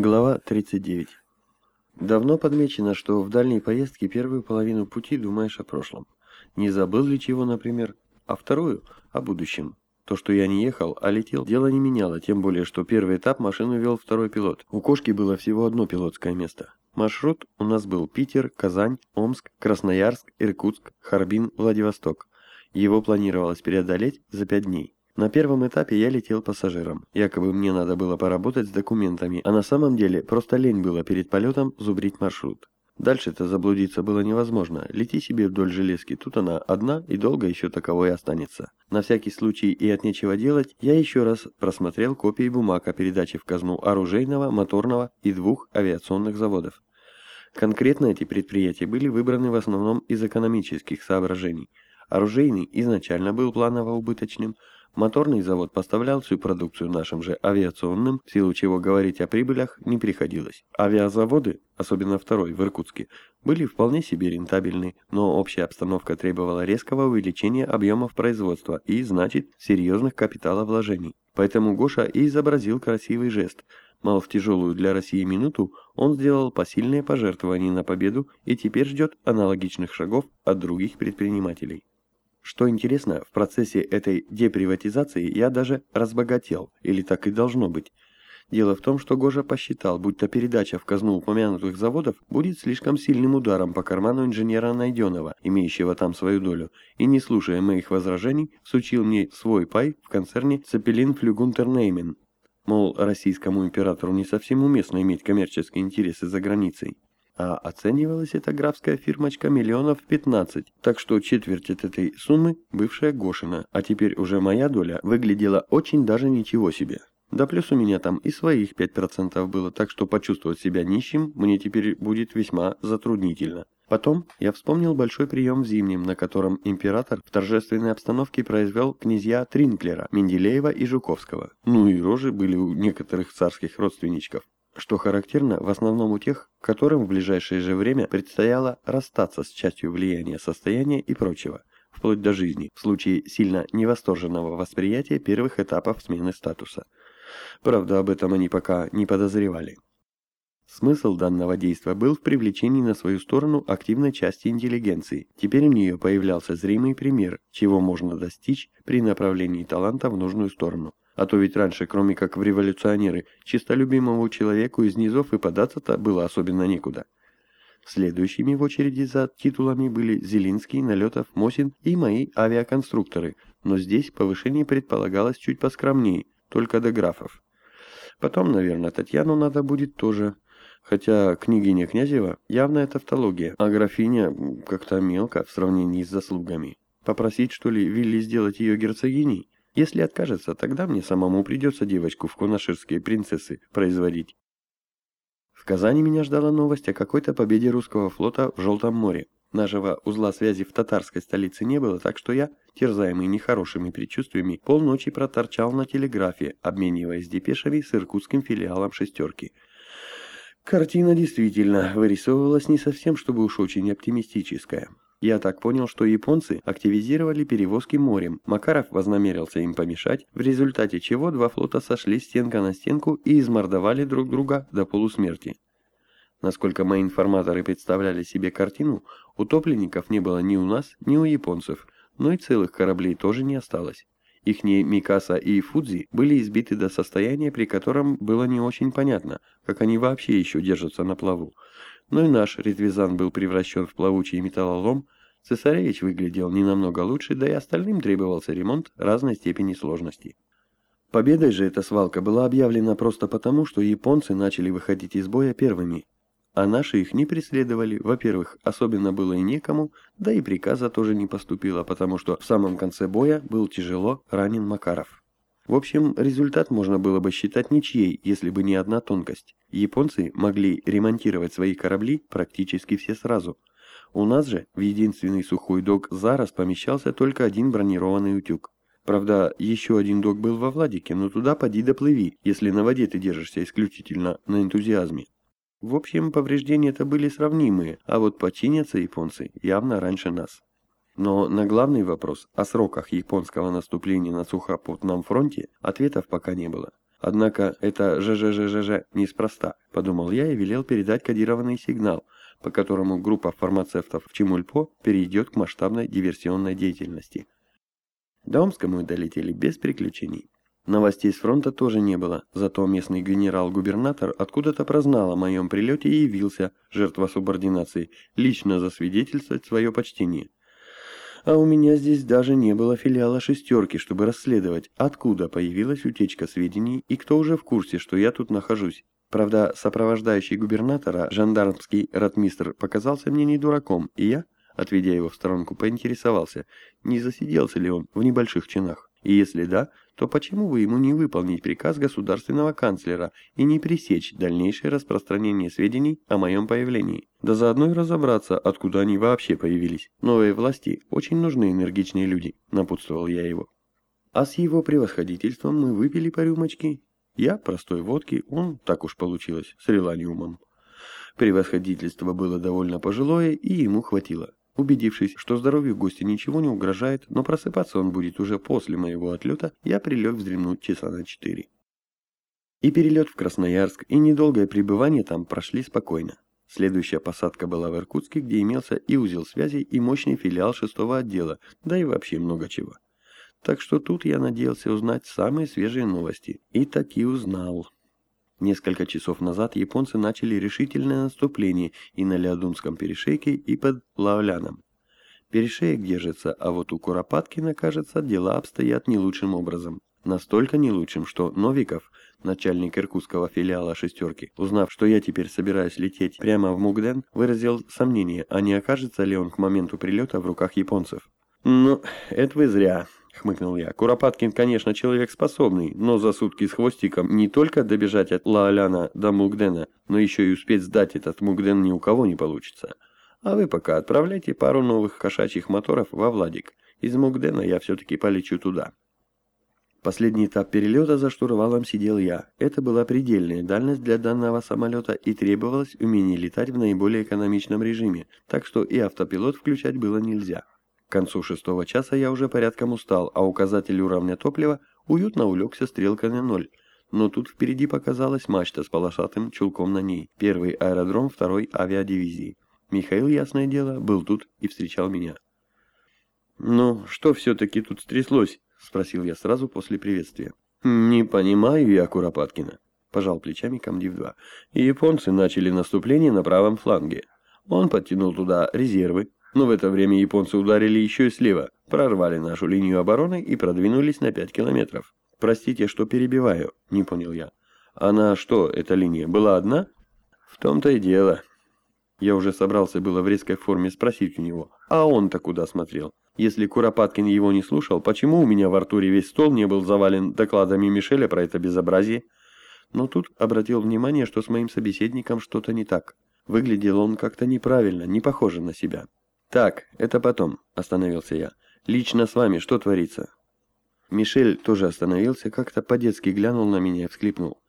Глава 39. Давно подмечено, что в дальней поездке первую половину пути думаешь о прошлом. Не забыл ли чего, например, а вторую – о будущем. То, что я не ехал, а летел, дело не меняло, тем более, что первый этап машину вел второй пилот. У кошки было всего одно пилотское место. Маршрут у нас был Питер, Казань, Омск, Красноярск, Иркутск, Харбин, Владивосток. Его планировалось преодолеть за пять дней. На первом этапе я летел пассажиром. Якобы мне надо было поработать с документами, а на самом деле просто лень было перед полетом зубрить маршрут. Дальше-то заблудиться было невозможно. Лети себе вдоль железки, тут она одна и долго еще таковой останется. На всякий случай и от нечего делать, я еще раз просмотрел копии бумаг о передаче в казну оружейного, моторного и двух авиационных заводов. Конкретно эти предприятия были выбраны в основном из экономических соображений. Оружейный изначально был планово убыточным, Моторный завод поставлял всю продукцию нашим же авиационным, в силу чего говорить о прибылях не приходилось. Авиазаводы, особенно второй в Иркутске, были вполне себе рентабельны, но общая обстановка требовала резкого увеличения объемов производства и, значит, серьезных капиталовложений. Поэтому Гоша и изобразил красивый жест. Мол, в тяжелую для России минуту он сделал посильные пожертвования на победу и теперь ждет аналогичных шагов от других предпринимателей. Что интересно, в процессе этой деприватизации я даже разбогател, или так и должно быть. Дело в том, что Гожа посчитал, будто передача в казну упомянутых заводов будет слишком сильным ударом по карману инженера Найденова, имеющего там свою долю, и, не слушая моих возражений, сучил мне свой пай в концерне Цепелин Флюгунтернеймен. Мол, российскому императору не совсем уместно иметь коммерческие интересы за границей а оценивалась эта графская фирмочка миллионов 15, так что четверть от этой суммы бывшая Гошина, а теперь уже моя доля выглядела очень даже ничего себе. Да плюс у меня там и своих 5% было, так что почувствовать себя нищим мне теперь будет весьма затруднительно. Потом я вспомнил большой прием в Зимнем, на котором император в торжественной обстановке произвел князья Тринклера, Менделеева и Жуковского. Ну и рожи были у некоторых царских родственничков что характерно в основном у тех, которым в ближайшее же время предстояло расстаться с частью влияния состояния и прочего, вплоть до жизни, в случае сильно невосторженного восприятия первых этапов смены статуса. Правда, об этом они пока не подозревали. Смысл данного действия был в привлечении на свою сторону активной части интеллигенции. Теперь у нее появлялся зримый пример, чего можно достичь при направлении таланта в нужную сторону. А то ведь раньше, кроме как в революционеры, чистолюбимому человеку из низов и податься-то было особенно некуда. Следующими в очереди за титулами были Зелинский, Налетов, Мосин и мои авиаконструкторы, но здесь повышение предполагалось чуть поскромнее, только до графов. Потом, наверное, Татьяну надо будет тоже, хотя княгиня Князева явная тавтология, а графиня как-то мелко в сравнении с заслугами. Попросить, что ли, Вилли сделать ее герцогиней? Если откажется, тогда мне самому придется девочку в коноширские принцессы производить. В Казани меня ждала новость о какой-то победе русского флота в Желтом море. Нашего узла связи в татарской столице не было, так что я, терзаемый нехорошими предчувствиями, полночи проторчал на телеграфе, обмениваясь депешами с иркутским филиалом «шестерки». Картина действительно вырисовывалась не совсем, чтобы уж очень оптимистическая. Я так понял, что японцы активизировали перевозки морем. Макаров вознамерился им помешать, в результате чего два флота сошли стенка на стенку и измордовали друг друга до полусмерти. Насколько мои информаторы представляли себе картину, утопленников не было ни у нас, ни у японцев, но и целых кораблей тоже не осталось. Ихние Микаса и Фудзи были избиты до состояния, при котором было не очень понятно, как они вообще еще держатся на плаву. Но и наш Ретвизан был превращен в плавучий металлолом, Цесаревич выглядел не намного лучше, да и остальным требовался ремонт разной степени сложности. Победой же эта свалка была объявлена просто потому, что японцы начали выходить из боя первыми, а наши их не преследовали. Во-первых, особенно было и некому, да и приказа тоже не поступило, потому что в самом конце боя был тяжело ранен Макаров. В общем, результат можно было бы считать ничьей, если бы не одна тонкость. Японцы могли ремонтировать свои корабли практически все сразу. У нас же в единственный сухой док «Зарос» помещался только один бронированный утюг. Правда, еще один док был во Владике, но туда поди доплыви, если на воде ты держишься исключительно на энтузиазме. В общем, повреждения-то были сравнимые, а вот починятся японцы явно раньше нас. Но на главный вопрос о сроках японского наступления на сухопутном фронте ответов пока не было. Однако это ЖЖЖЖЖ неспроста, подумал я и велел передать кодированный сигнал, по которому группа фармацевтов в Чемульпо перейдет к масштабной диверсионной деятельности. До Омска мы долетели без приключений. Новостей с фронта тоже не было, зато местный генерал-губернатор откуда-то прознал о моем прилете и явился, жертва субординации, лично засвидетельствовать свое почтение. А у меня здесь даже не было филиала «шестерки», чтобы расследовать, откуда появилась утечка сведений и кто уже в курсе, что я тут нахожусь. Правда, сопровождающий губернатора, жандармский ратмистр, показался мне не дураком, и я, отведя его в сторонку, поинтересовался, не засиделся ли он в небольших чинах. И если да, то почему бы ему не выполнить приказ государственного канцлера и не пресечь дальнейшее распространение сведений о моем появлении? Да заодно и разобраться, откуда они вообще появились. Новые власти очень нужны энергичные люди, напутствовал я его. А с его превосходительством мы выпили по рюмочке. Я простой водки, он, так уж получилось, с реланиумом. Превосходительство было довольно пожилое, и ему хватило. Убедившись, что здоровью гостя ничего не угрожает, но просыпаться он будет уже после моего отлета, я прилег вздремнуть часа на четыре. И перелет в Красноярск, и недолгое пребывание там прошли спокойно. Следующая посадка была в Иркутске, где имелся и узел связей, и мощный филиал шестого отдела, да и вообще много чего. Так что тут я надеялся узнать самые свежие новости. И таки узнал. Несколько часов назад японцы начали решительное наступление и на Леодумском перешейке, и под Лауляном. Перешеек держится, а вот у Куропаткина, кажется, дела обстоят не лучшим образом. Настолько не лучшим, что Новиков, начальник иркутского филиала «шестерки», узнав, что я теперь собираюсь лететь прямо в Мугден, выразил сомнение, а не окажется ли он к моменту прилета в руках японцев. «Ну, это вы зря», — хмыкнул я. «Куропаткин, конечно, человек способный, но за сутки с хвостиком не только добежать от Лааляна до Мугдена, но еще и успеть сдать этот Мугден ни у кого не получится. А вы пока отправляйте пару новых кошачьих моторов во Владик. Из Мугдена я все-таки полечу туда». Последний этап перелета за штурвалом сидел я. Это была предельная дальность для данного самолета и требовалось умение летать в наиболее экономичном режиме, так что и автопилот включать было нельзя. К концу шестого часа я уже порядком устал, а указатель уровня топлива уютно улегся стрелкой на ноль. Но тут впереди показалась мачта с полосатым чулком на ней. Первый аэродром второй авиадивизии. Михаил, ясное дело, был тут и встречал меня. «Ну, что все-таки тут стряслось?» — спросил я сразу после приветствия. «Не понимаю я Куропаткина», — пожал плечами комдив-2. «Японцы начали наступление на правом фланге. Он подтянул туда резервы, но в это время японцы ударили еще и слева, прорвали нашу линию обороны и продвинулись на 5 километров. «Простите, что перебиваю», — не понял я. «Она что, эта линия, была одна?» «В том-то и дело». Я уже собрался было в резкой форме спросить у него, а он-то куда смотрел? Если Куропаткин его не слушал, почему у меня в Артуре весь стол не был завален докладами Мишеля про это безобразие? Но тут обратил внимание, что с моим собеседником что-то не так. Выглядел он как-то неправильно, не похоже на себя. «Так, это потом», — остановился я. «Лично с вами что творится?» Мишель тоже остановился, как-то по-детски глянул на меня и всклипнул.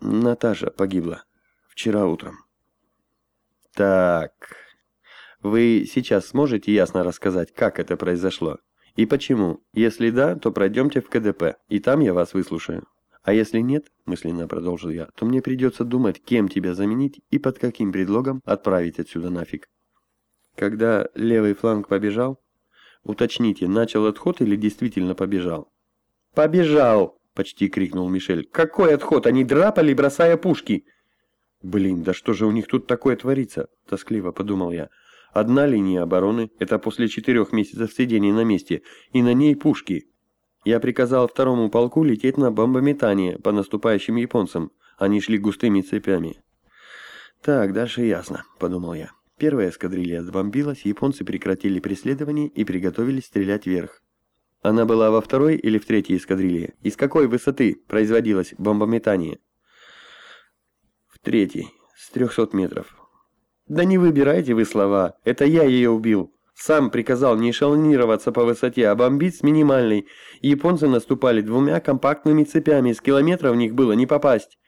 «Наташа погибла. Вчера утром». «Так, вы сейчас сможете ясно рассказать, как это произошло? И почему? Если да, то пройдемте в КДП, и там я вас выслушаю. А если нет, мысленно продолжил я, то мне придется думать, кем тебя заменить и под каким предлогом отправить отсюда нафиг». Когда левый фланг побежал, уточните, начал отход или действительно побежал? «Побежал!» — почти крикнул Мишель. «Какой отход? Они драпали, бросая пушки!» «Блин, да что же у них тут такое творится?» — тоскливо подумал я. «Одна линия обороны — это после четырех месяцев сидения на месте, и на ней пушки. Я приказал второму полку лететь на бомбометание по наступающим японцам. Они шли густыми цепями». «Так, дальше ясно», — подумал я. Первая эскадрилья сбомбилась, японцы прекратили преследование и приготовились стрелять вверх. Она была во второй или в третьей эскадрилье? Из какой высоты производилось бомбометание? В третьей, с 300 метров. Да не выбирайте вы слова, это я ее убил. Сам приказал не эшелонироваться по высоте, а бомбить с минимальной. Японцы наступали двумя компактными цепями, с километра в них было не попасть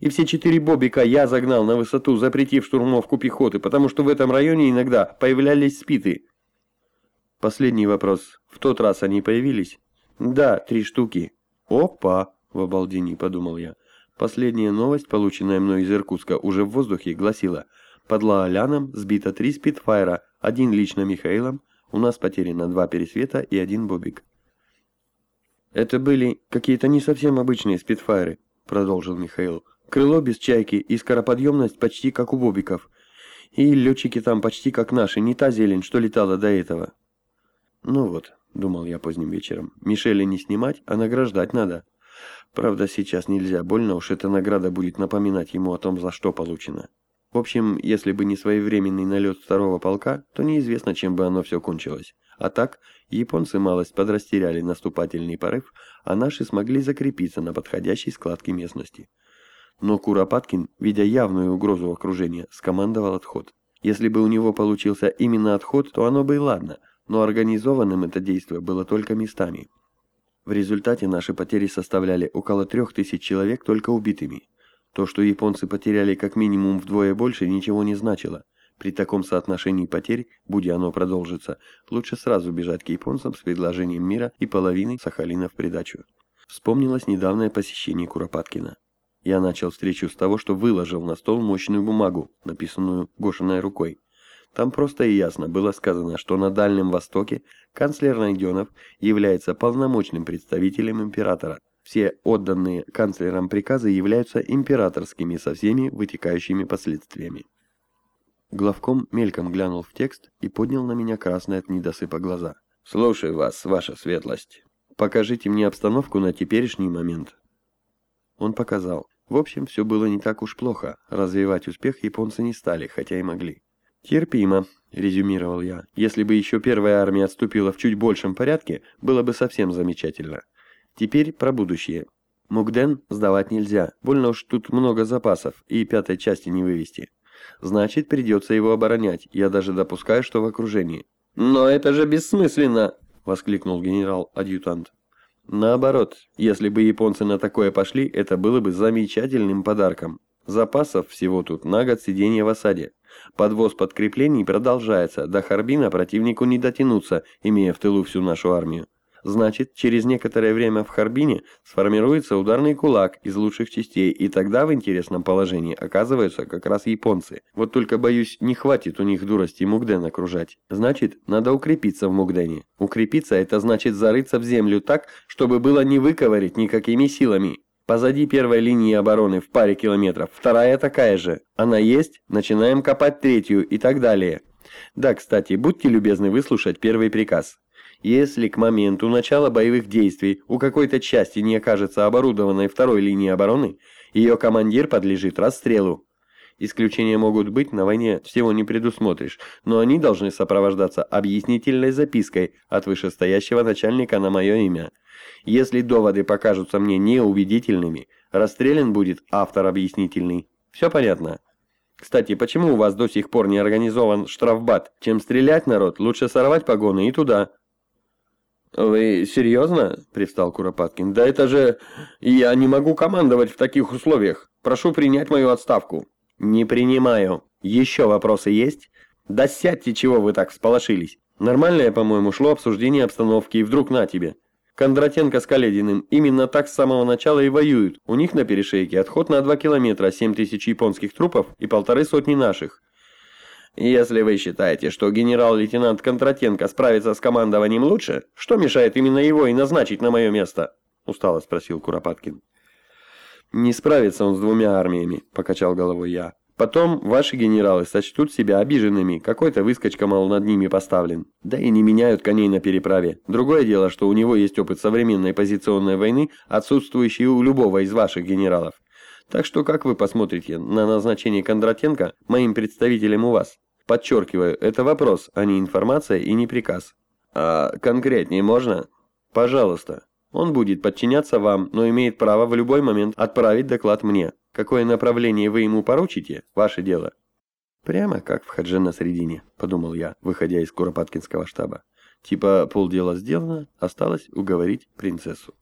и все четыре бобика я загнал на высоту, запретив штурмовку пехоты, потому что в этом районе иногда появлялись спиты. Последний вопрос. В тот раз они появились? Да, три штуки. Опа, в обалдении подумал я. Последняя новость, полученная мной из Иркутска уже в воздухе, гласила «Под Лааляном сбито три спидфайра, один лично Михаилом, у нас потеряно два пересвета и один бобик». «Это были какие-то не совсем обычные спидфайры», — продолжил Михаил. «Крыло без чайки и скороподъемность почти как у бобиков. И летчики там почти как наши, не та зелень, что летала до этого». «Ну вот», — думал я поздним вечером, — «Мишеля не снимать, а награждать надо». Правда, сейчас нельзя, больно уж эта награда будет напоминать ему о том, за что получено. В общем, если бы не своевременный налет второго полка, то неизвестно, чем бы оно все кончилось. А так, японцы малость подрастеряли наступательный порыв, а наши смогли закрепиться на подходящей складке местности. Но Куропаткин, видя явную угрозу окружения, скомандовал отход. Если бы у него получился именно отход, то оно бы и ладно, но организованным это действие было только местами. В результате наши потери составляли около трех тысяч человек только убитыми. То, что японцы потеряли как минимум вдвое больше, ничего не значило. При таком соотношении потерь, будь оно продолжится, лучше сразу бежать к японцам с предложением мира и половины Сахалина в придачу. Вспомнилось недавнее посещение Куропаткина. Я начал встречу с того, что выложил на стол мощную бумагу, написанную Гошиной рукой. Там просто и ясно было сказано, что на Дальнем Востоке канцлер Найденов является полномочным представителем императора. Все отданные канцлером приказы являются императорскими со всеми вытекающими последствиями. Главком мельком глянул в текст и поднял на меня красные от недосыпа глаза. «Слушаю вас, ваша светлость. Покажите мне обстановку на теперешний момент». Он показал. В общем, все было не так уж плохо. Развивать успех японцы не стали, хотя и могли. «Терпимо», — резюмировал я. «Если бы еще первая армия отступила в чуть большем порядке, было бы совсем замечательно. Теперь про будущее. Мукден сдавать нельзя, больно уж тут много запасов, и пятой части не вывести. Значит, придется его оборонять, я даже допускаю, что в окружении». «Но это же бессмысленно!» — воскликнул генерал-адъютант. «Наоборот, если бы японцы на такое пошли, это было бы замечательным подарком. Запасов всего тут на год сидения в осаде. Подвоз подкреплений продолжается, до Харбина противнику не дотянуться, имея в тылу всю нашу армию. Значит, через некоторое время в Харбине сформируется ударный кулак из лучших частей, и тогда в интересном положении оказываются как раз японцы. Вот только, боюсь, не хватит у них дурости Мугден окружать. Значит, надо укрепиться в Мугдене. Укрепиться – это значит зарыться в землю так, чтобы было не выковырить никакими силами. Позади первой линии обороны в паре километров, вторая такая же. Она есть, начинаем копать третью и так далее. Да, кстати, будьте любезны выслушать первый приказ. Если к моменту начала боевых действий у какой-то части не окажется оборудованной второй линии обороны, ее командир подлежит расстрелу. Исключения могут быть, на войне всего не предусмотришь, но они должны сопровождаться объяснительной запиской от вышестоящего начальника на мое имя. Если доводы покажутся мне неубедительными, расстрелян будет автор объяснительный. Все понятно? Кстати, почему у вас до сих пор не организован штрафбат? Чем стрелять народ, лучше сорвать погоны и туда. «Вы серьезно?» – привстал Куропаткин. «Да это же... Я не могу командовать в таких условиях. Прошу принять мою отставку». «Не принимаю. Еще вопросы есть?» «Да сядьте, чего вы так всполошились. Нормальное, по-моему, шло обсуждение обстановки, и вдруг на тебе. Кондратенко с Калединым именно так с самого начала и воюют. У них на перешейке отход на 2 километра, 7 тысяч японских трупов и полторы сотни наших. Если вы считаете, что генерал-лейтенант Кондратенко справится с командованием лучше, что мешает именно его и назначить на мое место? Устало спросил Куропаткин. Не справится он с двумя армиями, покачал головой я. Потом ваши генералы сочтут себя обиженными, какой-то выскочка, мол, над ними поставлен. Да и не меняют коней на переправе. Другое дело, что у него есть опыт современной позиционной войны, отсутствующий у любого из ваших генералов. Так что как вы посмотрите на назначение Кондратенко моим представителем у вас? Подчеркиваю, это вопрос, а не информация и не приказ. А конкретнее можно? Пожалуйста. Он будет подчиняться вам, но имеет право в любой момент отправить доклад мне. Какое направление вы ему поручите – ваше дело». «Прямо как в Хадже на средине», – подумал я, выходя из Куропаткинского штаба. Типа полдела сделано, осталось уговорить принцессу.